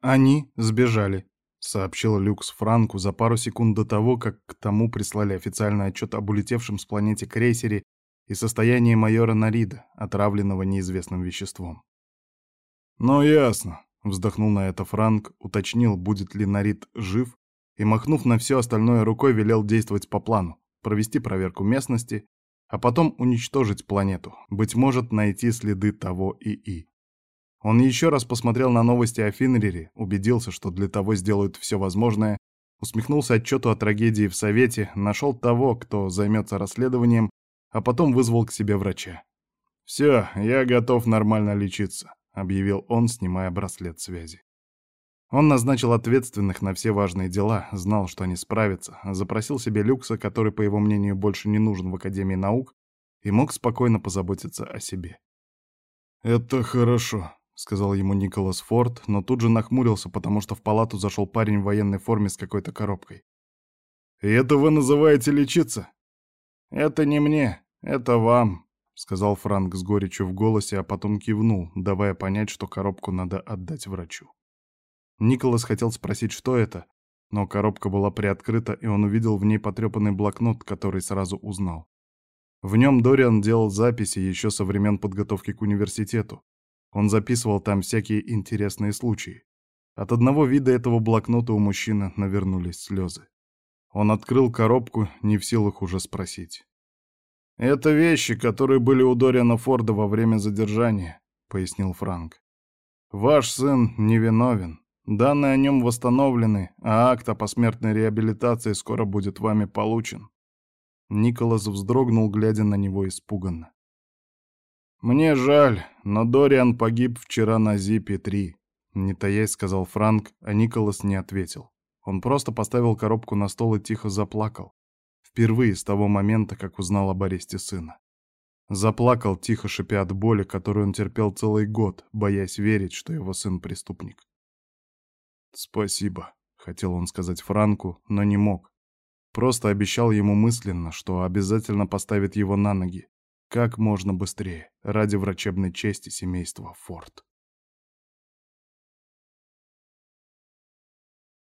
Они сбежали, сообщил Люкс Франку за пару секунд до того, как к тому прислали официальный отчет об улетевшем с планете крейсере и состоянии майора Нарида, отравленного неизвестным веществом. «Ну, ясно», — вздохнул на это Франк, уточнил, будет ли Нарид жив, и, махнув на все остальное рукой, велел действовать по плану, провести проверку местности, а потом уничтожить планету, быть может, найти следы того ИИ. Он еще раз посмотрел на новости о Финрире, убедился, что для того сделают все возможное, усмехнулся отчету о трагедии в Совете, нашел того, кто займется расследованием, а потом вызвал к себе врача. «Все, я готов нормально лечиться», — объявил он, снимая браслет связи. Он назначил ответственных на все важные дела, знал, что они справятся, запросил себе люкса, который, по его мнению, больше не нужен в Академии наук, и мог спокойно позаботиться о себе. «Это хорошо», — сказал ему Николас Форд, но тут же нахмурился, потому что в палату зашел парень в военной форме с какой-то коробкой. «И это вы называете лечиться?» «Это не мне, это вам», — сказал Франк с горечью в голосе, а потом кивнул, давая понять, что коробку надо отдать врачу. Николас хотел спросить, что это, но коробка была приоткрыта, и он увидел в ней потрепанный блокнот, который сразу узнал. В нем Дориан делал записи еще со времен подготовки к университету, он записывал там всякие интересные случаи. От одного вида этого блокнота у мужчины навернулись слезы. Он открыл коробку, не в силах уже спросить. «Это вещи, которые были у Дориана Форда во время задержания», — пояснил Франк. «Ваш сын невиновен. Данные о нем восстановлены, а акт о посмертной реабилитации скоро будет вами получен». Николас вздрогнул, глядя на него испуганно. «Мне жаль, но Дориан погиб вчера на Зипе-3», — не таясь сказал Франк, а Николас не ответил. Он просто поставил коробку на стол и тихо заплакал. Впервые с того момента, как узнал об аресте сына. Заплакал, тихо шипя от боли, которую он терпел целый год, боясь верить, что его сын преступник. «Спасибо», — хотел он сказать Франку, но не мог. Просто обещал ему мысленно, что обязательно поставит его на ноги, как можно быстрее, ради врачебной чести семейства Форд.